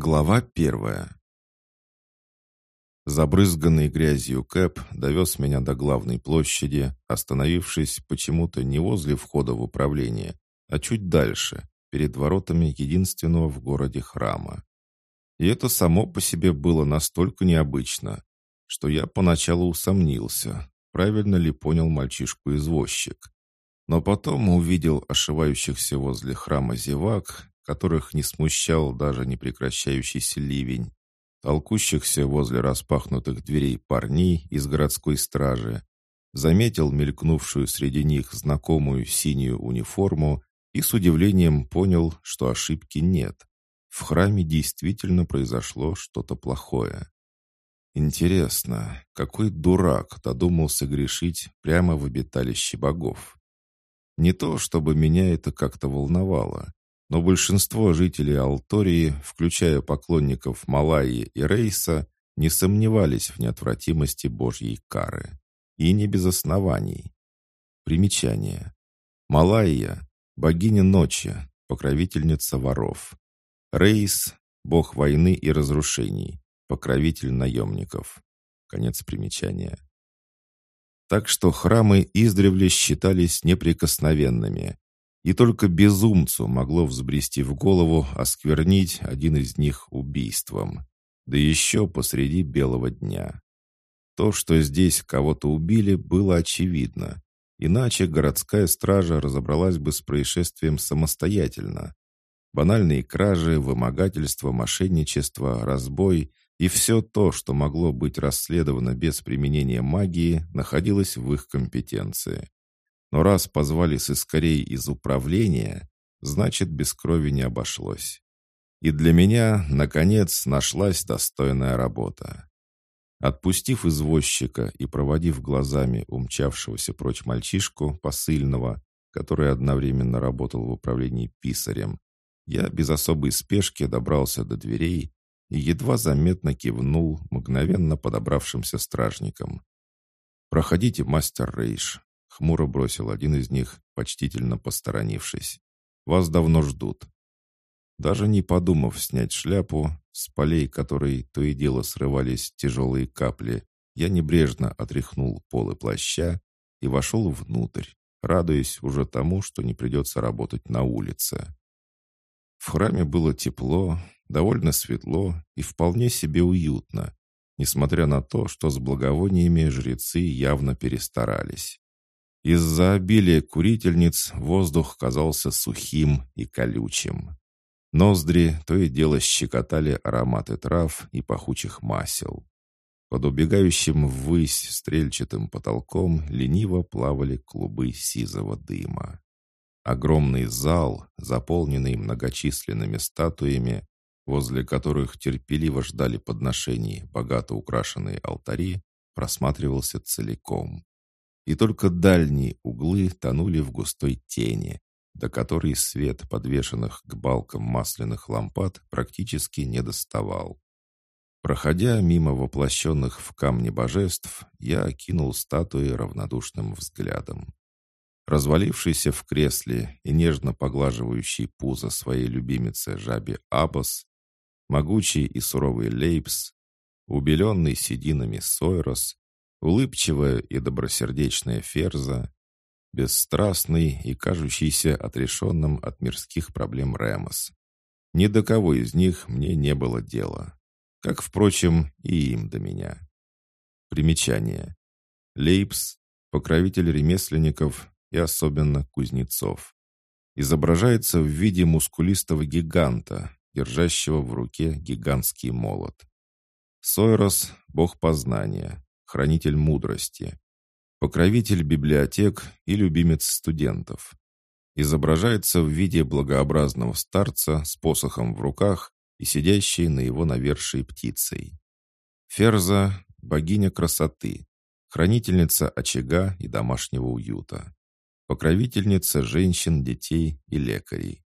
Глава первая Забрызганный грязью Кэп довез меня до главной площади, остановившись почему-то не возле входа в управление, а чуть дальше, перед воротами единственного в городе храма. И это само по себе было настолько необычно, что я поначалу усомнился, правильно ли понял мальчишку-извозчик. Но потом увидел ошивающихся возле храма зевак, которых не смущал даже непрекращающийся ливень, толкущихся возле распахнутых дверей парней из городской стражи, заметил мелькнувшую среди них знакомую синюю униформу и с удивлением понял, что ошибки нет. В храме действительно произошло что-то плохое. Интересно, какой дурак додумался грешить прямо в обиталище богов? Не то, чтобы меня это как-то волновало но большинство жителей Алтории, включая поклонников Малайи и Рейса, не сомневались в неотвратимости Божьей кары. И не без оснований. Примечание. Малайя – богиня ночи, покровительница воров. Рейс – бог войны и разрушений, покровитель наемников. Конец примечания. Так что храмы издревле считались неприкосновенными, и только безумцу могло взбрести в голову осквернить один из них убийством. Да еще посреди белого дня. То, что здесь кого-то убили, было очевидно. Иначе городская стража разобралась бы с происшествием самостоятельно. Банальные кражи, вымогательство, мошенничество, разбой и все то, что могло быть расследовано без применения магии, находилось в их компетенции. Но раз позвали сыскарей из управления, значит, без крови не обошлось. И для меня, наконец, нашлась достойная работа. Отпустив извозчика и проводив глазами умчавшегося прочь мальчишку, посыльного, который одновременно работал в управлении писарем, я без особой спешки добрался до дверей и едва заметно кивнул мгновенно подобравшимся стражникам. «Проходите, мастер Рейш. Хмуро бросил один из них, почтительно посторонившись. «Вас давно ждут». Даже не подумав снять шляпу, с полей которой то и дело срывались тяжелые капли, я небрежно отряхнул полы плаща и вошел внутрь, радуясь уже тому, что не придется работать на улице. В храме было тепло, довольно светло и вполне себе уютно, несмотря на то, что с благовониями жрецы явно перестарались. Из-за обилия курительниц воздух казался сухим и колючим. Ноздри то и дело щекотали ароматы трав и пахучих масел. Под убегающим ввысь стрельчатым потолком лениво плавали клубы сизого дыма. Огромный зал, заполненный многочисленными статуями, возле которых терпеливо ждали подношений богато украшенные алтари, просматривался целиком и только дальние углы тонули в густой тени, до которой свет подвешенных к балкам масляных лампад практически не доставал. Проходя мимо воплощенных в камне божеств, я окинул статуи равнодушным взглядом. Развалившийся в кресле и нежно поглаживающий пузо своей любимицы жабе Абос, могучий и суровый Лейпс, убеленный сединами Сойрос улыбчивая и добросердечная Ферза, бесстрастный и кажущийся отрешенным от мирских проблем Ремос. Ни до кого из них мне не было дела, как, впрочем, и им до меня. Примечание. Лейпс — покровитель ремесленников и особенно кузнецов. Изображается в виде мускулистого гиганта, держащего в руке гигантский молот. Сойрос — бог познания, хранитель мудрости, покровитель библиотек и любимец студентов. Изображается в виде благообразного старца с посохом в руках и сидящей на его навершии птицей. Ферза – богиня красоты, хранительница очага и домашнего уюта, покровительница женщин, детей и лекарей.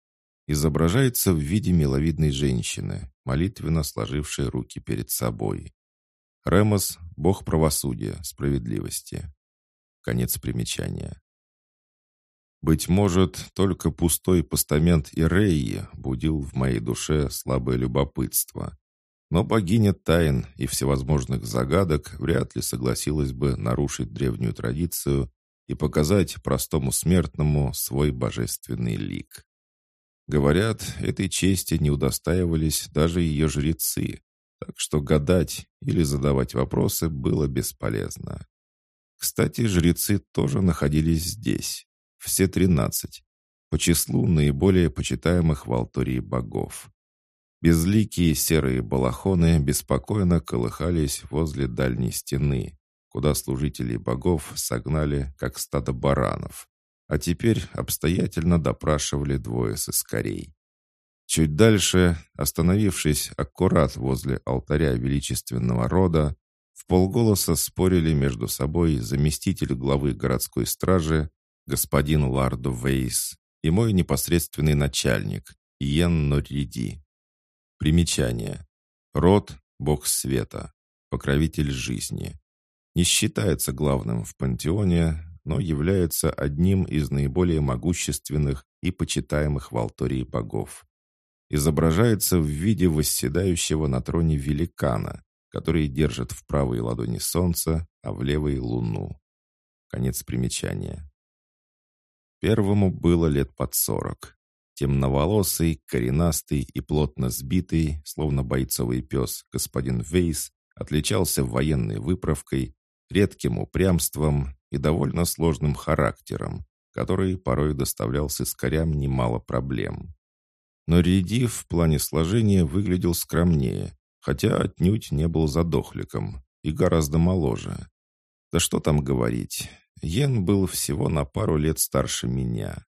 Изображается в виде миловидной женщины, молитвенно сложившей руки перед собой. Ремос – бог правосудия, справедливости. Конец примечания. Быть может, только пустой постамент Иреи будил в моей душе слабое любопытство. Но богиня тайн и всевозможных загадок вряд ли согласилась бы нарушить древнюю традицию и показать простому смертному свой божественный лик. Говорят, этой чести не удостаивались даже ее жрецы, так что гадать или задавать вопросы было бесполезно. Кстати, жрецы тоже находились здесь, все тринадцать, по числу наиболее почитаемых в Алтории богов. Безликие серые балахоны беспокойно колыхались возле дальней стены, куда служителей богов согнали, как стадо баранов, а теперь обстоятельно допрашивали двое сыскарей. Чуть дальше, остановившись аккурат возле алтаря величественного рода, в полголоса спорили между собой заместитель главы городской стражи, господин Лардо Вейс, и мой непосредственный начальник, Иен Норриди. Примечание. Род – бог света, покровитель жизни. Не считается главным в пантеоне, но является одним из наиболее могущественных и почитаемых в Алтории богов. Изображается в виде восседающего на троне великана, который держит в правой ладони солнце, а в левой — луну. Конец примечания. Первому было лет под сорок. Темноволосый, коренастый и плотно сбитый, словно бойцовый пес, господин Вейс отличался военной выправкой, редким упрямством и довольно сложным характером, который порой доставлял сыскарям немало проблем. Но Риди в плане сложения выглядел скромнее, хотя отнюдь не был задохликом и гораздо моложе. Да что там говорить, Йен был всего на пару лет старше меня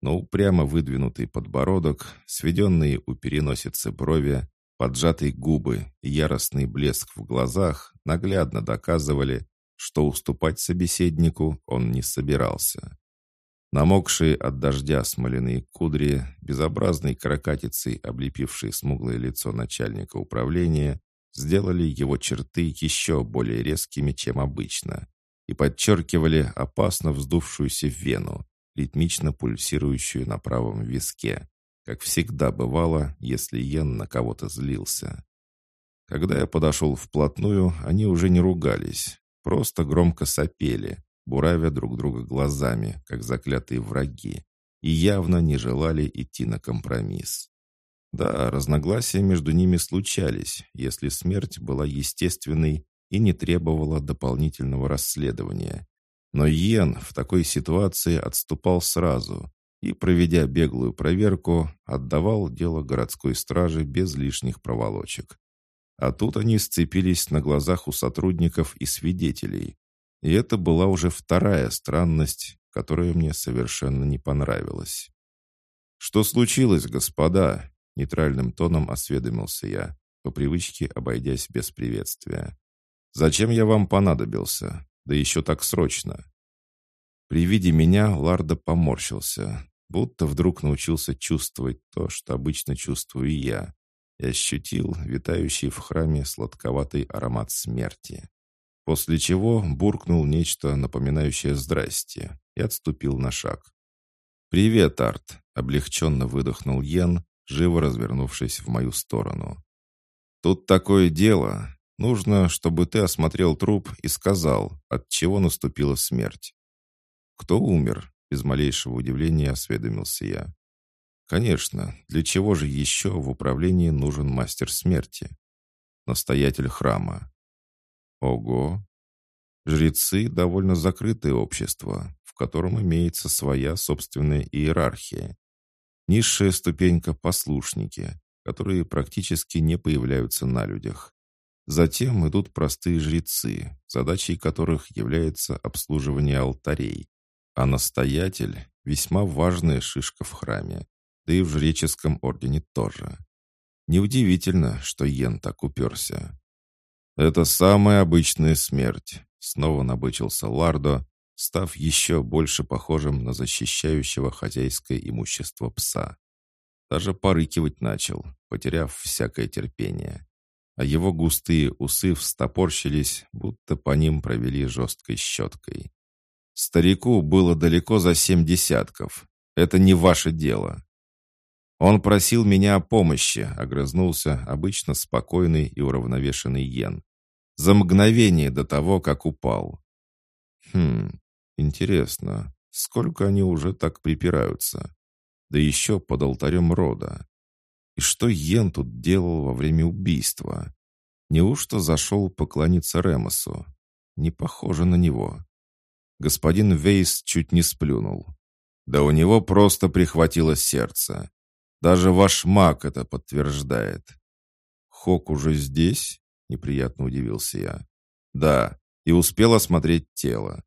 но упрямо выдвинутый подбородок, сведенные у переносицы брови, поджатые губы и яростный блеск в глазах наглядно доказывали, что уступать собеседнику он не собирался. Намокшие от дождя смоляные кудри, безобразной каракатицей облепившие смуглое лицо начальника управления, сделали его черты еще более резкими, чем обычно, и подчеркивали опасно вздувшуюся вену, ритмично пульсирующую на правом виске, как всегда бывало, если Йен на кого-то злился. Когда я подошел вплотную, они уже не ругались, просто громко сопели, буравя друг друга глазами, как заклятые враги, и явно не желали идти на компромисс. Да, разногласия между ними случались, если смерть была естественной и не требовала дополнительного расследования, но Йен в такой ситуации отступал сразу и, проведя беглую проверку, отдавал дело городской стражи без лишних проволочек. А тут они сцепились на глазах у сотрудников и свидетелей. И это была уже вторая странность, которая мне совершенно не понравилась. «Что случилось, господа?» — нейтральным тоном осведомился я, по привычке обойдясь без приветствия. «Зачем я вам понадобился? да еще так срочно. При виде меня Ларда поморщился, будто вдруг научился чувствовать то, что обычно чувствую я, и ощутил витающий в храме сладковатый аромат смерти. После чего буркнул нечто напоминающее «здрасте» и отступил на шаг. «Привет, Арт!» — облегченно выдохнул Йен, живо развернувшись в мою сторону. «Тут такое дело. Нужно, чтобы ты осмотрел труп и сказал, от чего наступила смерть. Кто умер? Без малейшего удивления осведомился я. Конечно, для чего же еще в управлении нужен мастер смерти? Настоятель храма. Ого! Жрецы — довольно закрытое общество, в котором имеется своя собственная иерархия. Низшая ступенька — послушники, которые практически не появляются на людях. Затем идут простые жрецы, задачей которых является обслуживание алтарей. А настоятель – весьма важная шишка в храме, да и в жреческом ордене тоже. Неудивительно, что Йен так уперся. «Это самая обычная смерть», — снова набычился Лардо, став еще больше похожим на защищающего хозяйское имущество пса. Даже порыкивать начал, потеряв всякое терпение а его густые усы встопорщились, будто по ним провели жесткой щеткой. Старику было далеко за семь десятков. Это не ваше дело. Он просил меня о помощи, огрызнулся обычно спокойный и уравновешенный Йен. За мгновение до того, как упал. Хм, интересно, сколько они уже так припираются? Да еще под алтарем рода. И что Йен тут делал во время убийства? Неужто зашел поклониться Ремосу? Не похоже на него. Господин Вейс чуть не сплюнул. Да у него просто прихватило сердце. Даже ваш маг это подтверждает. Хок уже здесь? Неприятно удивился я. Да, и успел осмотреть тело.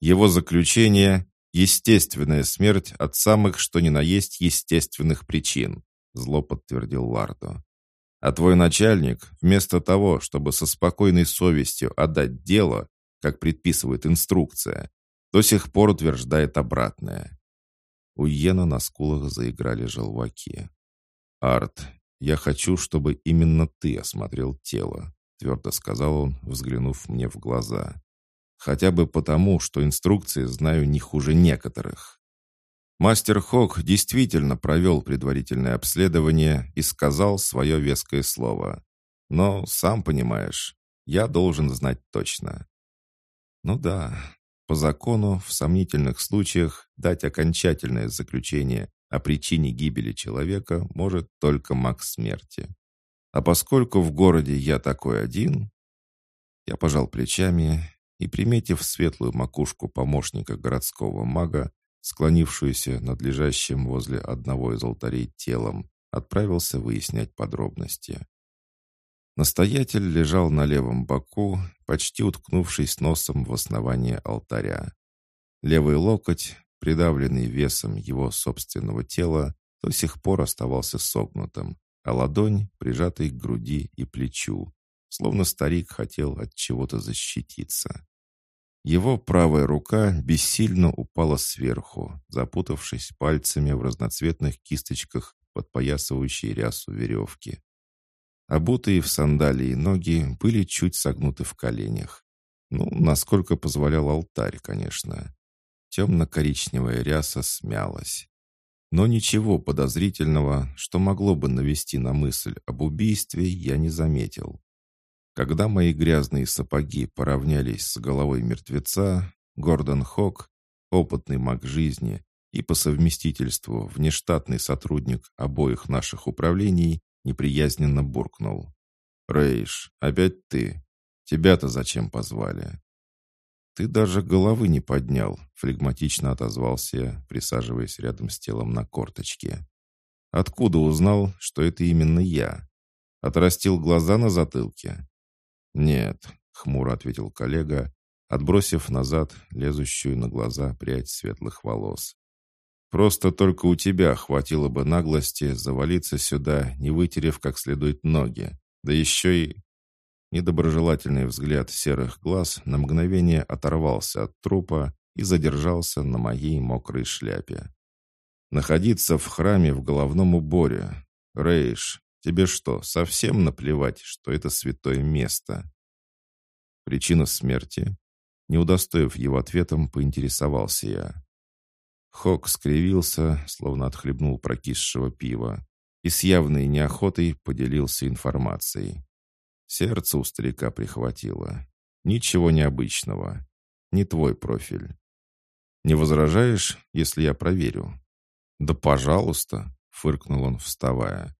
Его заключение — естественная смерть от самых что ни на есть естественных причин, зло подтвердил Лардо. А твой начальник, вместо того, чтобы со спокойной совестью отдать дело, как предписывает инструкция, до сих пор утверждает обратное. У Йена на скулах заиграли желваки. «Арт, я хочу, чтобы именно ты осмотрел тело», твердо сказал он, взглянув мне в глаза. «Хотя бы потому, что инструкции знаю не хуже некоторых». Мастер Хок действительно провел предварительное обследование и сказал свое веское слово. Но, сам понимаешь, я должен знать точно. Ну да, по закону, в сомнительных случаях дать окончательное заключение о причине гибели человека может только маг смерти. А поскольку в городе я такой один, я пожал плечами и, приметив светлую макушку помощника городского мага, склонившуюся над лежащим возле одного из алтарей телом, отправился выяснять подробности. Настоятель лежал на левом боку, почти уткнувшись носом в основание алтаря. Левый локоть, придавленный весом его собственного тела, до сих пор оставался согнутым, а ладонь прижатой к груди и плечу, словно старик хотел от чего-то защититься. Его правая рука бессильно упала сверху, запутавшись пальцами в разноцветных кисточках подпоясывающей рясу веревки. Обутые в сандалии ноги были чуть согнуты в коленях. Ну, насколько позволял алтарь, конечно. Темно-коричневая ряса смялась. Но ничего подозрительного, что могло бы навести на мысль об убийстве, я не заметил. Когда мои грязные сапоги поравнялись с головой мертвеца, Гордон Хок, опытный маг жизни и по совместительству внештатный сотрудник обоих наших управлений, неприязненно буркнул. «Рейш, опять ты? Тебя-то зачем позвали?» «Ты даже головы не поднял», — флегматично отозвался я, присаживаясь рядом с телом на корточке. «Откуда узнал, что это именно я? Отрастил глаза на затылке?» «Нет», — хмуро ответил коллега, отбросив назад лезущую на глаза прядь светлых волос. «Просто только у тебя хватило бы наглости завалиться сюда, не вытерев как следует ноги, да еще и Недоброжелательный взгляд серых глаз на мгновение оторвался от трупа и задержался на моей мокрой шляпе. «Находиться в храме в головном уборе. Рейш, тебе что, совсем наплевать, что это святое место?» Причина смерти? Не удостоив его ответом, поинтересовался я. Хок скривился, словно отхлебнул прокисшего пива, и с явной неохотой поделился информацией. Сердце у старика прихватило. Ничего необычного. Не твой профиль. Не возражаешь, если я проверю? Да пожалуйста, фыркнул он, вставая.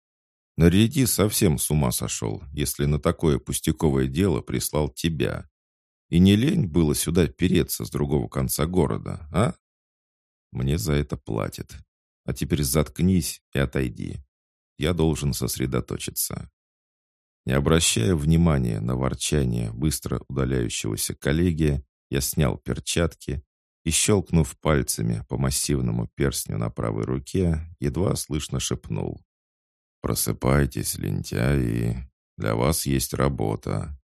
Наряди совсем с ума сошел, если на такое пустяковое дело прислал тебя. И не лень было сюда переться с другого конца города, а? Мне за это платят. А теперь заткнись и отойди. Я должен сосредоточиться. Не обращая внимания на ворчание быстро удаляющегося коллеги, я снял перчатки и, щелкнув пальцами по массивному перстню на правой руке, едва слышно шепнул. «Просыпайтесь, лентяи, для вас есть работа».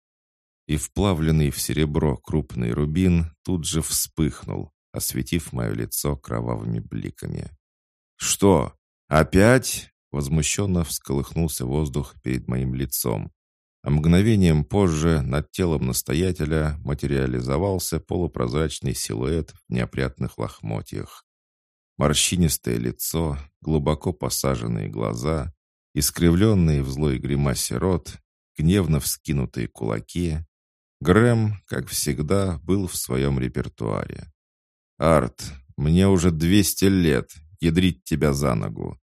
И вплавленный в серебро крупный рубин тут же вспыхнул, осветив мое лицо кровавыми бликами. «Что? Опять?» Возмущенно всколыхнулся воздух перед моим лицом. а мгновением позже над телом настоятеля материализовался полупрозрачный силуэт в неопрятных лохмотьях. Морщинистое лицо, глубоко посаженные глаза, искривленные в злой гримасе рот, гневно вскинутые кулаки. Грэм, как всегда, был в своем репертуаре. «Арт, мне уже двести лет, ядрить тебя за ногу.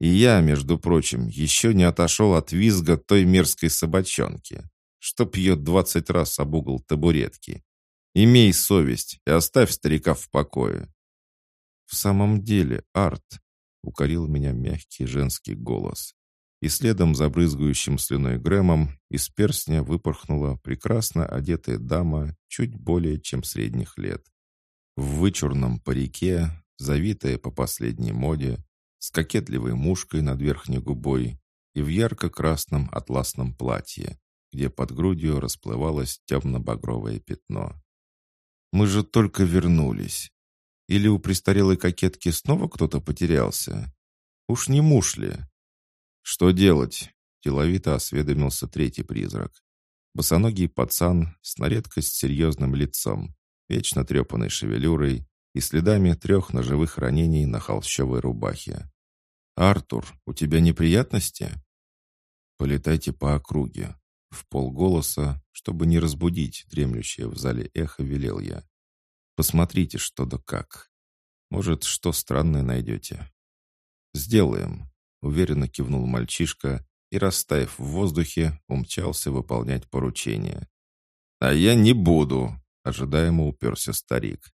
И я, между прочим, еще не отошел от визга той мерзкой собачонки, что пьет двадцать раз об угол табуретки. Имей совесть и оставь старика в покое. В самом деле, Арт, укорил меня мягкий женский голос. И следом за брызгающим слюной Грэмом из перстня выпорхнула прекрасно одетая дама чуть более чем средних лет. В вычурном парике, завитая по последней моде, с кокетливой мушкой над верхней губой и в ярко-красном атласном платье, где под грудью расплывалось темно-багровое пятно. «Мы же только вернулись. Или у престарелой кокетки снова кто-то потерялся? Уж не муж ли?» «Что делать?» — деловито осведомился третий призрак. Босоногий пацан с на редкость серьезным лицом, вечно трепанной шевелюрой и следами трех ножевых ранений на холщовой рубахе. «Артур, у тебя неприятности?» «Полетайте по округе». В полголоса, чтобы не разбудить дремлющее в зале эхо, велел я. «Посмотрите, что да как. Может, что странное найдете». «Сделаем», — уверенно кивнул мальчишка и, растаяв в воздухе, умчался выполнять поручение. «А я не буду», — ожидаемо уперся старик.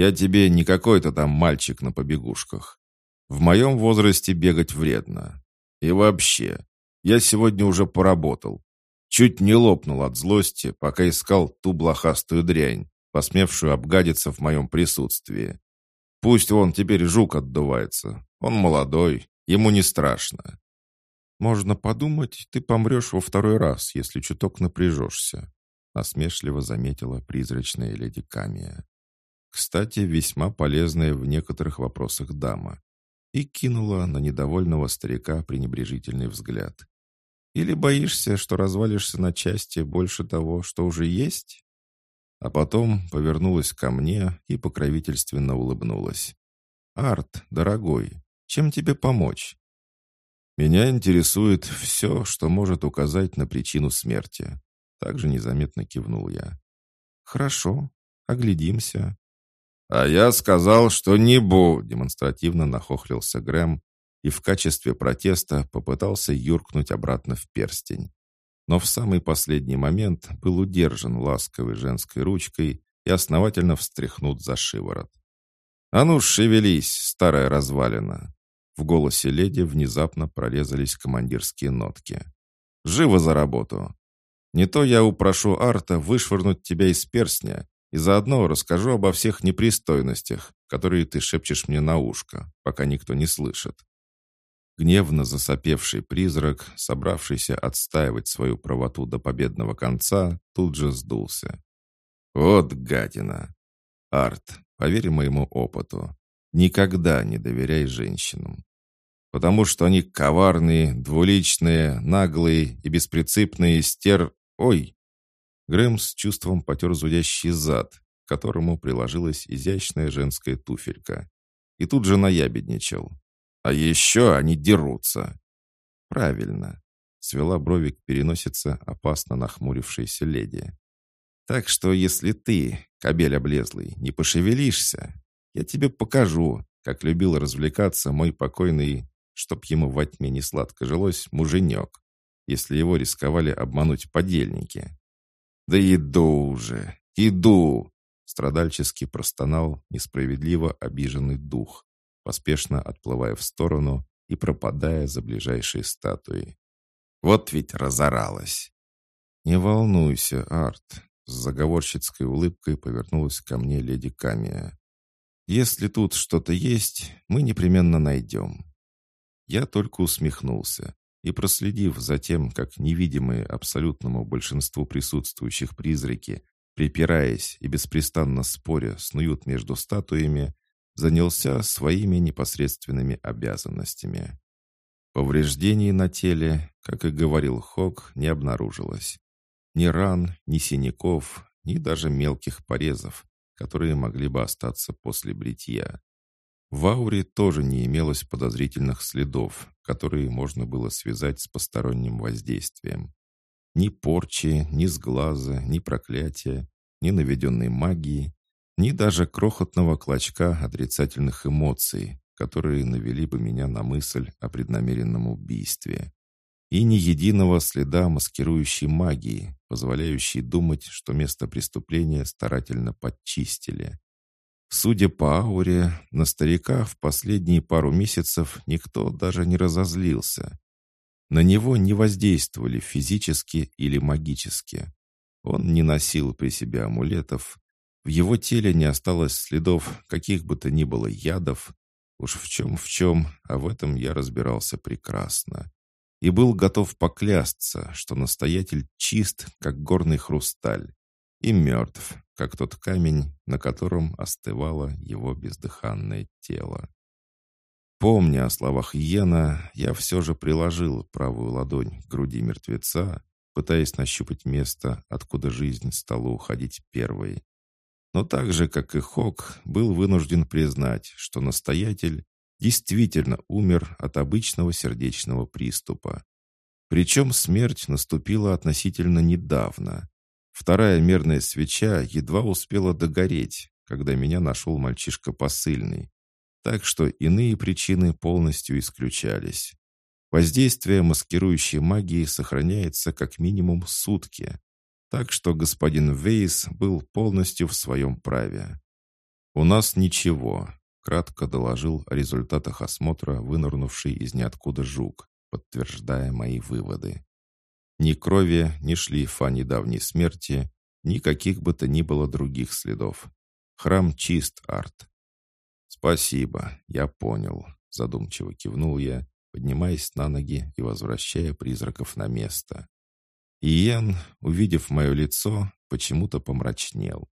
Я тебе не какой-то там мальчик на побегушках. В моем возрасте бегать вредно. И вообще, я сегодня уже поработал. Чуть не лопнул от злости, пока искал ту блохастую дрянь, посмевшую обгадиться в моем присутствии. Пусть он теперь жук отдувается. Он молодой, ему не страшно. Можно подумать, ты помрешь во второй раз, если чуток напряжешься, насмешливо заметила призрачная леди Камия. Кстати, весьма полезная в некоторых вопросах дама. И кинула на недовольного старика пренебрежительный взгляд. «Или боишься, что развалишься на части больше того, что уже есть?» А потом повернулась ко мне и покровительственно улыбнулась. «Арт, дорогой, чем тебе помочь?» «Меня интересует все, что может указать на причину смерти», также незаметно кивнул я. «Хорошо, оглядимся. «А я сказал, что не бу!» — демонстративно нахохлился Грэм и в качестве протеста попытался юркнуть обратно в перстень. Но в самый последний момент был удержан ласковой женской ручкой и основательно встряхнут за шиворот. «А ну, шевелись, старая развалина!» В голосе леди внезапно прорезались командирские нотки. «Живо за работу! Не то я упрошу Арта вышвырнуть тебя из перстня, и заодно расскажу обо всех непристойностях, которые ты шепчешь мне на ушко, пока никто не слышит». Гневно засопевший призрак, собравшийся отстаивать свою правоту до победного конца, тут же сдулся. «Вот гадина! Арт, поверь моему опыту, никогда не доверяй женщинам. Потому что они коварные, двуличные, наглые и беспринципные стер... Ой, Грэм с чувством потер зудящий зад, к которому приложилась изящная женская туфелька. И тут же наябедничал. «А еще они дерутся!» «Правильно!» — свела бровик переносится опасно нахмурившейся леди. «Так что если ты, кобель облезлый, не пошевелишься, я тебе покажу, как любил развлекаться мой покойный, чтоб ему во тьме не сладко жилось, муженек, если его рисковали обмануть подельники. «Да иду уже! Иду!» Страдальчески простонал несправедливо обиженный дух, поспешно отплывая в сторону и пропадая за ближайшей статуей. «Вот ведь разоралась!» «Не волнуйся, Арт!» С заговорщицкой улыбкой повернулась ко мне леди Камия. «Если тут что-то есть, мы непременно найдем». Я только усмехнулся и проследив за тем, как невидимые абсолютному большинству присутствующих призраки, припираясь и беспрестанно споря, снуют между статуями, занялся своими непосредственными обязанностями. Повреждений на теле, как и говорил Хок, не обнаружилось. Ни ран, ни синяков, ни даже мелких порезов, которые могли бы остаться после бритья. В ауре тоже не имелось подозрительных следов, которые можно было связать с посторонним воздействием. Ни порчи, ни сглаза, ни проклятия, ни наведенной магии, ни даже крохотного клочка отрицательных эмоций, которые навели бы меня на мысль о преднамеренном убийстве. И ни единого следа маскирующей магии, позволяющей думать, что место преступления старательно подчистили. Судя по ауре, на старика в последние пару месяцев никто даже не разозлился. На него не воздействовали физически или магически. Он не носил при себе амулетов. В его теле не осталось следов каких бы то ни было ядов. Уж в чем в чем, а в этом я разбирался прекрасно. И был готов поклясться, что настоятель чист, как горный хрусталь, и мертв, как тот камень, на котором остывало его бездыханное тело. Помня о словах Йена, я все же приложил правую ладонь к груди мертвеца, пытаясь нащупать место, откуда жизнь стала уходить первой. Но так же, как и Хок, был вынужден признать, что настоятель действительно умер от обычного сердечного приступа. Причем смерть наступила относительно недавно. Вторая мерная свеча едва успела догореть, когда меня нашел мальчишка посыльный. Так что иные причины полностью исключались. Воздействие маскирующей магии сохраняется как минимум сутки. Так что господин Вейс был полностью в своем праве. «У нас ничего», — кратко доложил о результатах осмотра вынырнувший из ниоткуда жук, подтверждая мои выводы. Ни крови, ни шлейфа недавней смерти, никаких бы то ни было других следов. Храм чист, Арт. «Спасибо, я понял», — задумчиво кивнул я, поднимаясь на ноги и возвращая призраков на место. Иен, увидев мое лицо, почему-то помрачнел.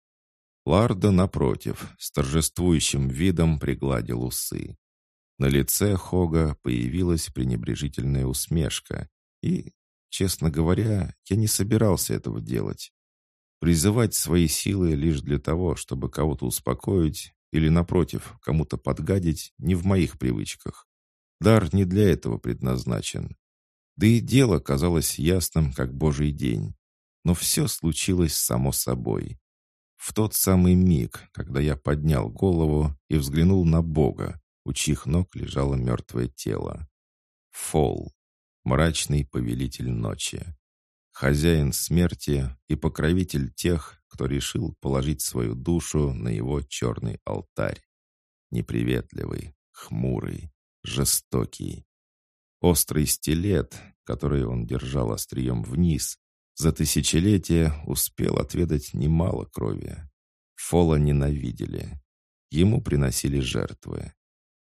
Ларда, напротив, с торжествующим видом пригладил усы. На лице Хога появилась пренебрежительная усмешка, и Честно говоря, я не собирался этого делать. Призывать свои силы лишь для того, чтобы кого-то успокоить или, напротив, кому-то подгадить, не в моих привычках. Дар не для этого предназначен. Да и дело казалось ясным, как божий день. Но все случилось само собой. В тот самый миг, когда я поднял голову и взглянул на Бога, у чьих ног лежало мертвое тело. Фол мрачный повелитель ночи, хозяин смерти и покровитель тех, кто решил положить свою душу на его черный алтарь. Неприветливый, хмурый, жестокий. Острый стилет, который он держал острием вниз, за тысячелетия успел отведать немало крови. Фола ненавидели. Ему приносили жертвы.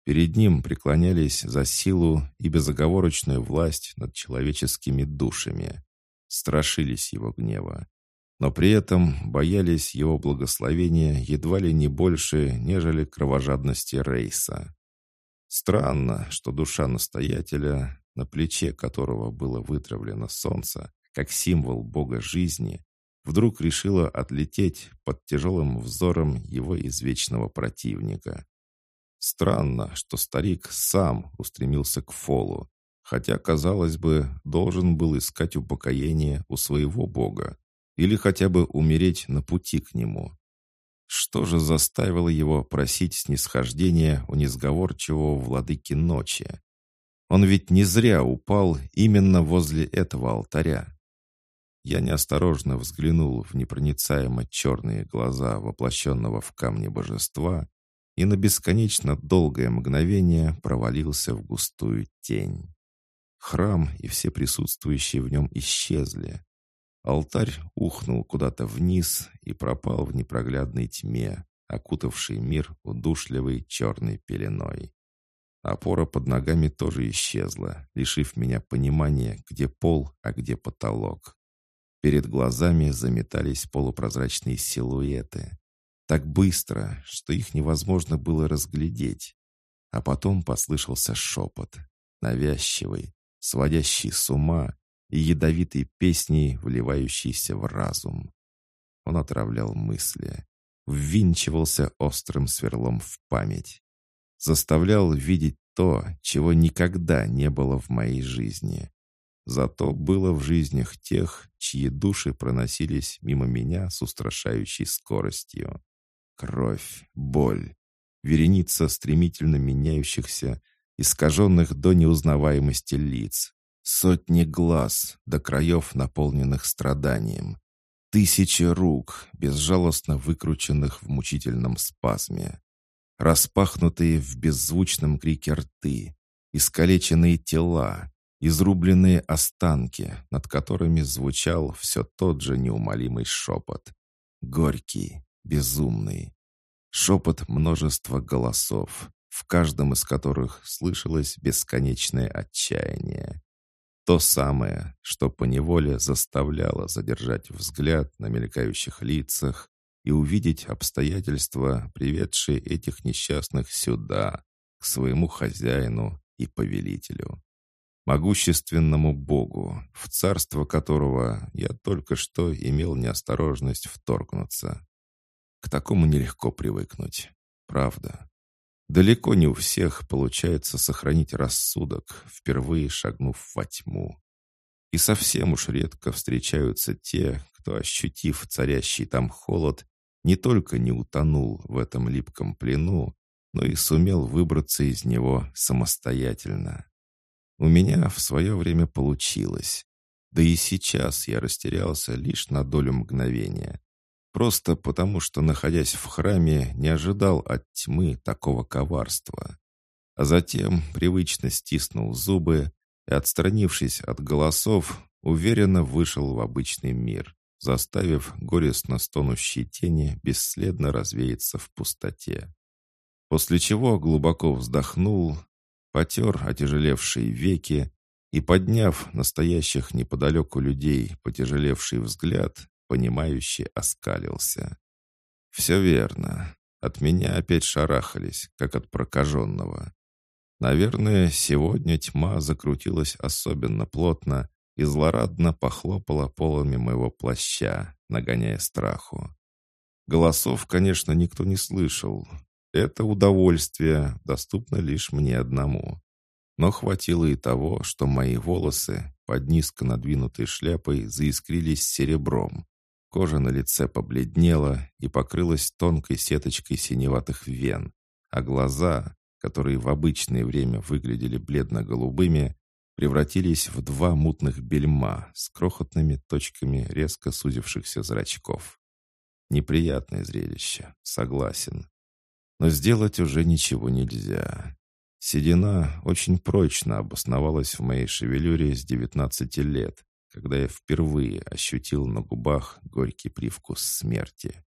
Перед ним преклонялись за силу и безоговорочную власть над человеческими душами. Страшились его гнева. Но при этом боялись его благословения едва ли не больше, нежели кровожадности Рейса. Странно, что душа настоятеля, на плече которого было вытравлено солнце, как символ бога жизни, вдруг решила отлететь под тяжелым взором его извечного противника. Странно, что старик сам устремился к Фолу, хотя, казалось бы, должен был искать упокоение у своего бога или хотя бы умереть на пути к нему. Что же заставило его просить снисхождения у несговорчивого владыки ночи? Он ведь не зря упал именно возле этого алтаря. Я неосторожно взглянул в непроницаемо черные глаза воплощенного в камне божества и на бесконечно долгое мгновение провалился в густую тень. Храм и все присутствующие в нем исчезли. Алтарь ухнул куда-то вниз и пропал в непроглядной тьме, окутавшей мир удушливой черной пеленой. Опора под ногами тоже исчезла, лишив меня понимания, где пол, а где потолок. Перед глазами заметались полупрозрачные силуэты. Так быстро, что их невозможно было разглядеть. А потом послышался шепот. навязчивой, сводящей с ума и ядовитой песней, вливающейся в разум. Он отравлял мысли, ввинчивался острым сверлом в память, заставлял видеть то, чего никогда не было в моей жизни. Зато было в жизнях тех, чьи души проносились мимо меня с устрашающей скоростью. Кровь, боль, вереница стремительно меняющихся, искаженных до неузнаваемости лиц, сотни глаз до краев, наполненных страданием, тысячи рук, безжалостно выкрученных в мучительном спазме, распахнутые в беззвучном крике рты, искалеченные тела, изрубленные останки, над которыми звучал все тот же неумолимый шепот. Горький, безумный. Шепот множества голосов, в каждом из которых слышалось бесконечное отчаяние. То самое, что поневоле заставляло задержать взгляд на мелькающих лицах и увидеть обстоятельства, приведшие этих несчастных сюда, к своему хозяину и повелителю могущественному Богу, в царство которого я только что имел неосторожность вторгнуться. К такому нелегко привыкнуть, правда. Далеко не у всех получается сохранить рассудок, впервые шагнув во тьму. И совсем уж редко встречаются те, кто, ощутив царящий там холод, не только не утонул в этом липком плену, но и сумел выбраться из него самостоятельно. У меня в свое время получилось. Да и сейчас я растерялся лишь на долю мгновения. Просто потому, что, находясь в храме, не ожидал от тьмы такого коварства. А затем привычно стиснул зубы и, отстранившись от голосов, уверенно вышел в обычный мир, заставив горестно стонущие тени бесследно развеяться в пустоте. После чего глубоко вздохнул, потер отяжелевшие веки и, подняв настоящих неподалеку людей потяжелевший взгляд, понимающе оскалился. «Все верно. От меня опять шарахались, как от прокаженного. Наверное, сегодня тьма закрутилась особенно плотно и злорадно похлопала полами моего плаща, нагоняя страху. Голосов, конечно, никто не слышал, это удовольствие доступно лишь мне одному. Но хватило и того, что мои волосы под низко надвинутой шляпой заискрились серебром. Кожа на лице побледнела и покрылась тонкой сеточкой синеватых вен, а глаза, которые в обычное время выглядели бледно-голубыми, превратились в два мутных бельма с крохотными точками резко сузившихся зрачков. Неприятное зрелище, согласен. Но сделать уже ничего нельзя. Седина очень прочно обосновалась в моей шевелюре с 19 лет, когда я впервые ощутил на губах горький привкус смерти.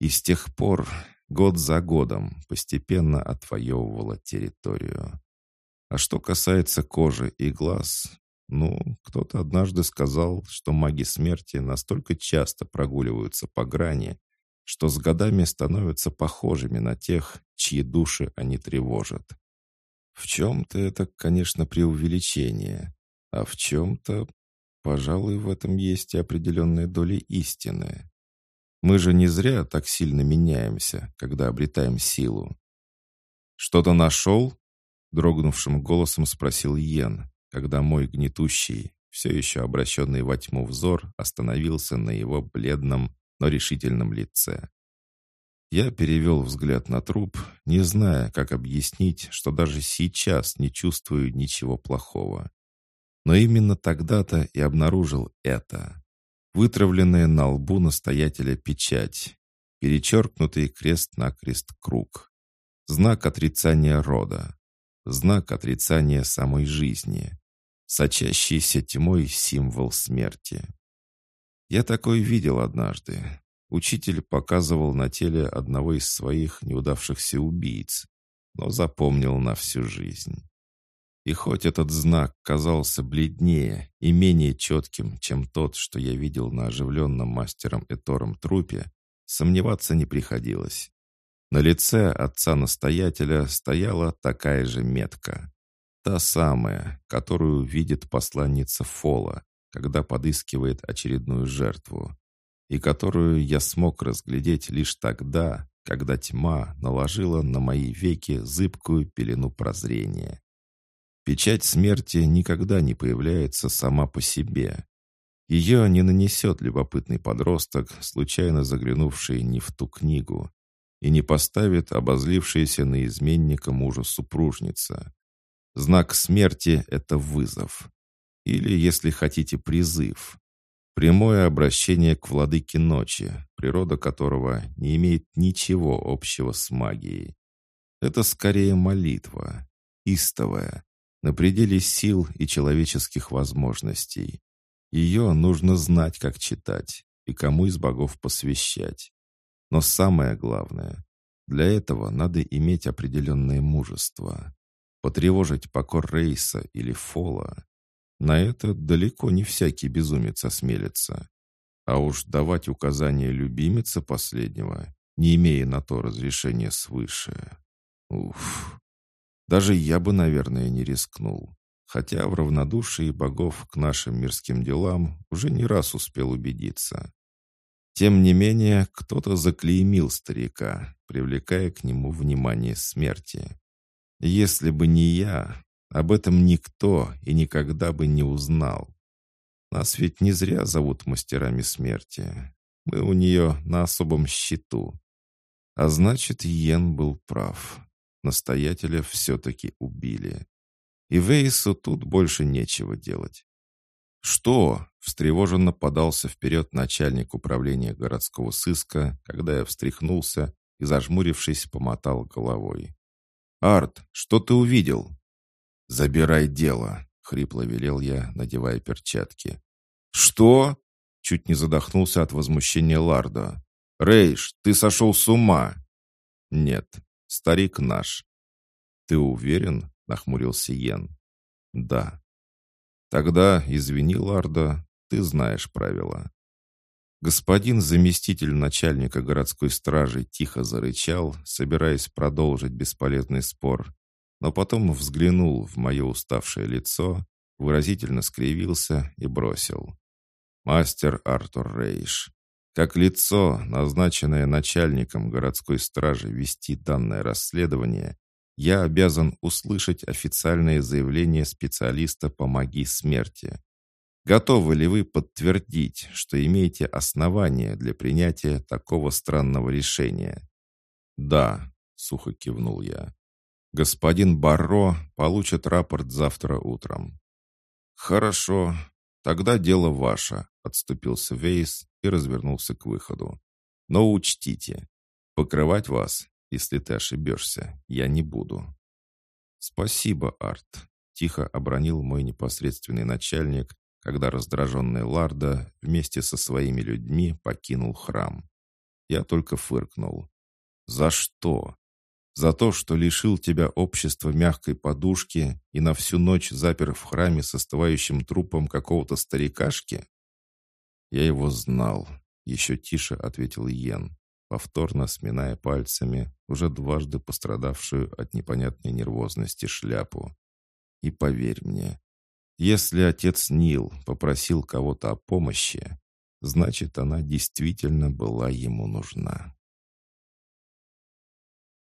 И с тех пор, год за годом, постепенно отвоевывала территорию. А что касается кожи и глаз, ну, кто-то однажды сказал, что маги смерти настолько часто прогуливаются по грани, что с годами становятся похожими на тех, чьи души они тревожат. В чем-то это, конечно, преувеличение, а в чем-то, пожалуй, в этом есть и определенная доля истины. Мы же не зря так сильно меняемся, когда обретаем силу. «Что-то нашел?» — дрогнувшим голосом спросил Йен, когда мой гнетущий, все еще обращенный во тьму взор, остановился на его бледном, но решительном лице. Я перевел взгляд на труп, не зная, как объяснить, что даже сейчас не чувствую ничего плохого. Но именно тогда-то и обнаружил это. Вытравленная на лбу настоятеля печать, перечеркнутый крест-накрест круг. Знак отрицания рода, знак отрицания самой жизни, сочащийся тьмой символ смерти. Я такой видел однажды. Учитель показывал на теле одного из своих неудавшихся убийц, но запомнил на всю жизнь. И хоть этот знак казался бледнее и менее четким, чем тот, что я видел на оживленном мастером Этором трупе, сомневаться не приходилось. На лице отца-настоятеля стояла такая же метка. Та самая, которую видит посланница Фола, когда подыскивает очередную жертву, и которую я смог разглядеть лишь тогда, когда тьма наложила на мои веки зыбкую пелену прозрения. Печать смерти никогда не появляется сама по себе. Ее не нанесет любопытный подросток, случайно заглянувший не в ту книгу, и не поставит обозлившаяся на изменника мужа супружница. Знак смерти — это вызов. Или, если хотите, призыв. Прямое обращение к владыке ночи, природа которого не имеет ничего общего с магией. Это скорее молитва, истовая, на пределе сил и человеческих возможностей. Ее нужно знать, как читать и кому из богов посвящать. Но самое главное, для этого надо иметь определенное мужество. Потревожить покор Рейса или Фола на это далеко не всякий безумец осмелится. А уж давать указания любимице последнего, не имея на то разрешения свыше. Уф. Даже я бы, наверное, не рискнул хотя в равнодушии богов к нашим мирским делам уже не раз успел убедиться. Тем не менее, кто-то заклеймил старика, привлекая к нему внимание смерти. Если бы не я, об этом никто и никогда бы не узнал. Нас ведь не зря зовут мастерами смерти. Мы у нее на особом счету. А значит, Йен был прав. Настоятеля все-таки убили. И Вейсу тут больше нечего делать. «Что?» — встревоженно подался вперед начальник управления городского сыска, когда я встряхнулся и, зажмурившись, помотал головой. «Арт, что ты увидел?» «Забирай дело», — хрипло велел я, надевая перчатки. «Что?» — чуть не задохнулся от возмущения Ларда. «Рейш, ты сошел с ума!» «Нет, старик наш». «Ты уверен?» — нахмурился Йен. «Да». «Тогда, извини, Ларда, ты знаешь правила». Господин заместитель начальника городской стражи тихо зарычал, собираясь продолжить бесполезный спор, но потом взглянул в мое уставшее лицо, выразительно скривился и бросил. «Мастер Артур Рейш, как лицо, назначенное начальником городской стражи вести данное расследование, я обязан услышать официальное заявление специалиста по магии смерти. Готовы ли вы подтвердить, что имеете основания для принятия такого странного решения? Да, сухо кивнул я. Господин Барро получит рапорт завтра утром. Хорошо, тогда дело ваше, отступился Вейс и развернулся к выходу. Но учтите, покрывать вас если ты ошибешься, я не буду». «Спасибо, Арт», — тихо обронил мой непосредственный начальник, когда раздраженный Ларда вместе со своими людьми покинул храм. Я только фыркнул. «За что? За то, что лишил тебя общества мягкой подушки и на всю ночь запер в храме с остывающим трупом какого-то старикашки?» «Я его знал», — еще тише ответил Йен повторно сминая пальцами уже дважды пострадавшую от непонятной нервозности шляпу. И поверь мне, если отец Нил попросил кого-то о помощи, значит, она действительно была ему нужна.